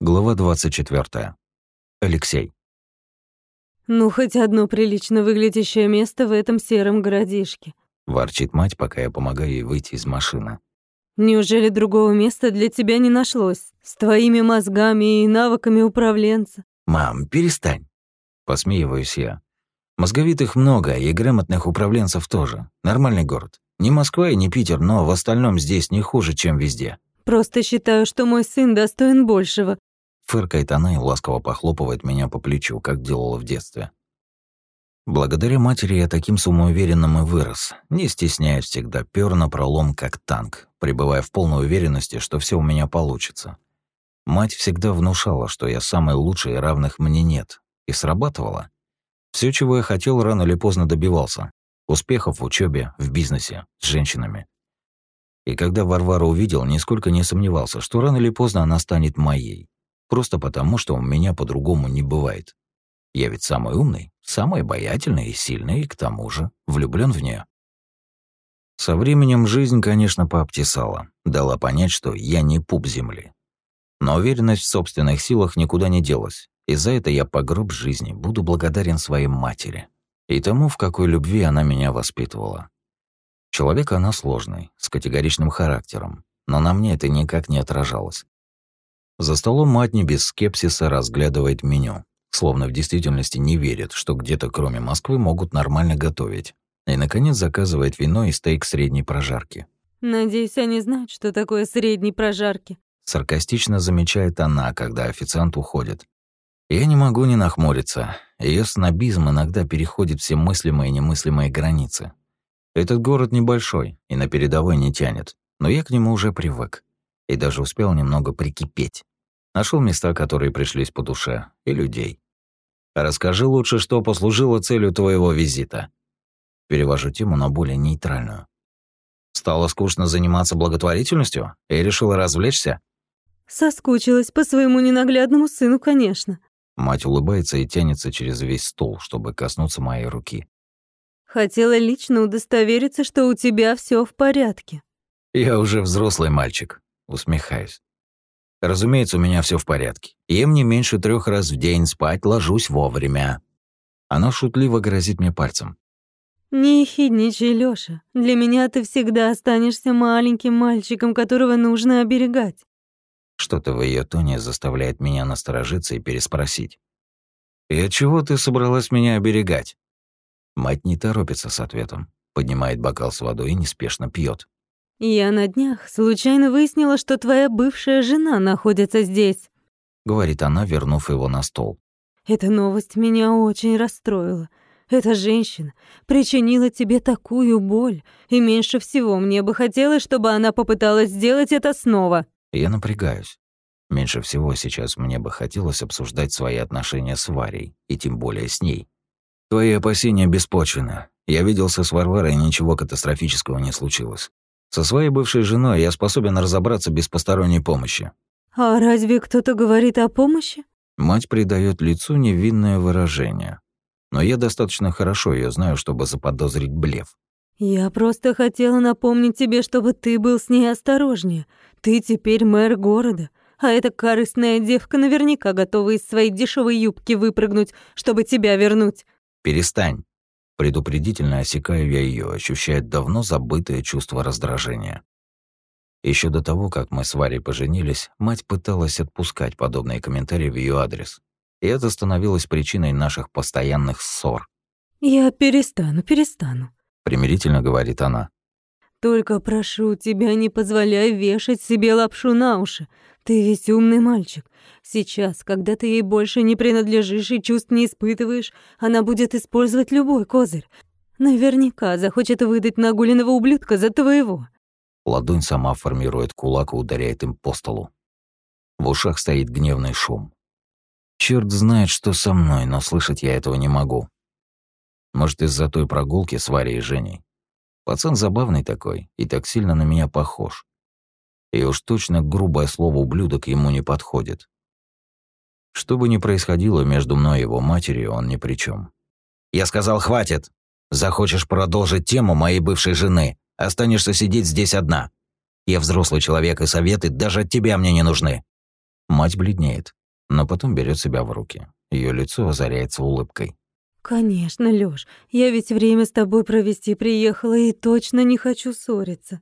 Глава 24. Алексей. «Ну, хоть одно прилично выглядящее место в этом сером городишке», Ворчит мать, пока я помогаю ей выйти из машины. «Неужели другого места для тебя не нашлось? С твоими мозгами и навыками управленца?» «Мам, перестань!» Посмеиваюсь я. Мозговитых много, и грамотных управленцев тоже. Нормальный город. Не Москва и не Питер, но в остальном здесь не хуже, чем везде. «Просто считаю, что мой сын достоин большего. Фыркает она и ласково похлопывает меня по плечу, как делала в детстве. Благодаря матери я таким самоуверенным и вырос, не стесняясь всегда, пёр на пролом как танк, пребывая в полной уверенности, что все у меня получится. Мать всегда внушала, что я самый лучший и равных мне нет, и срабатывала. Все, чего я хотел, рано или поздно добивался. Успехов в учебе, в бизнесе, с женщинами. И когда Варвара увидел, нисколько не сомневался, что рано или поздно она станет моей. Просто потому, что у меня по-другому не бывает. Я ведь самый умный, самый обаятельный и сильный, и к тому же влюблен в нее. Со временем жизнь, конечно, пообтесала, дала понять, что я не пуп земли. Но уверенность в собственных силах никуда не делась, и за это я по гроб жизни буду благодарен своей матери и тому, в какой любви она меня воспитывала. Человек она сложный, с категоричным характером, но на мне это никак не отражалось. За столом мать не без скепсиса разглядывает меню, словно в действительности не верит, что где-то кроме Москвы могут нормально готовить. И, наконец, заказывает вино и стейк средней прожарки. «Надеюсь, они знают, что такое средней прожарки». Саркастично замечает она, когда официант уходит. Я не могу не нахмуриться. Ее снобизм иногда переходит все мыслимые и немыслимые границы. Этот город небольшой и на передовой не тянет, но я к нему уже привык и даже успел немного прикипеть. Нашел места, которые пришлись по душе, и людей. Расскажи лучше, что послужило целью твоего визита. Перевожу тему на более нейтральную. Стало скучно заниматься благотворительностью и решила развлечься? Соскучилась по своему ненаглядному сыну, конечно. Мать улыбается и тянется через весь стол, чтобы коснуться моей руки. Хотела лично удостовериться, что у тебя все в порядке. Я уже взрослый мальчик, усмехаюсь. Разумеется, у меня все в порядке. Ем не меньше трех раз в день, спать ложусь вовремя. Она шутливо грозит мне пальцем. «Не ехидничай, Лёша. Для меня ты всегда останешься маленьким мальчиком, которого нужно оберегать». Что-то в ее тоне заставляет меня насторожиться и переспросить. «И от чего ты собралась меня оберегать?» Мать не торопится с ответом, поднимает бокал с водой и неспешно пьет. «Я на днях случайно выяснила, что твоя бывшая жена находится здесь», — говорит она, вернув его на стол. «Эта новость меня очень расстроила. Эта женщина причинила тебе такую боль, и меньше всего мне бы хотелось, чтобы она попыталась сделать это снова». Я напрягаюсь. Меньше всего сейчас мне бы хотелось обсуждать свои отношения с Варей, и тем более с ней. Твои опасения беспочвены. Я виделся с Варварой, и ничего катастрофического не случилось. Со своей бывшей женой я способен разобраться без посторонней помощи. А разве кто-то говорит о помощи? Мать придает лицу невинное выражение. Но я достаточно хорошо ее знаю, чтобы заподозрить блеф. Я просто хотела напомнить тебе, чтобы ты был с ней осторожнее. Ты теперь мэр города, а эта корыстная девка наверняка готова из своей дешевой юбки выпрыгнуть, чтобы тебя вернуть. Перестань. Предупредительно осекаю я ее, ощущая давно забытое чувство раздражения. Еще до того, как мы с Варей поженились, мать пыталась отпускать подобные комментарии в ее адрес. И это становилось причиной наших постоянных ссор. «Я перестану, перестану», — примирительно говорит она. «Только прошу тебя, не позволяй вешать себе лапшу на уши. Ты ведь умный мальчик. Сейчас, когда ты ей больше не принадлежишь и чувств не испытываешь, она будет использовать любой козырь. Наверняка захочет выдать нагуленного ублюдка за твоего. Ладонь сама формирует кулак и ударяет им по столу. В ушах стоит гневный шум. Черт знает, что со мной, но слышать я этого не могу. Может, из-за той прогулки с Варей и Женей. Пацан забавный такой и так сильно на меня похож. И уж точно грубое слово «ублюдок» ему не подходит. Что бы ни происходило между мной и его матерью, он ни при чем. «Я сказал, хватит! Захочешь продолжить тему моей бывшей жены, останешься сидеть здесь одна. Я взрослый человек, и советы даже от тебя мне не нужны». Мать бледнеет, но потом берет себя в руки. Ее лицо озаряется улыбкой. «Конечно, Лёш, я ведь время с тобой провести приехала и точно не хочу ссориться.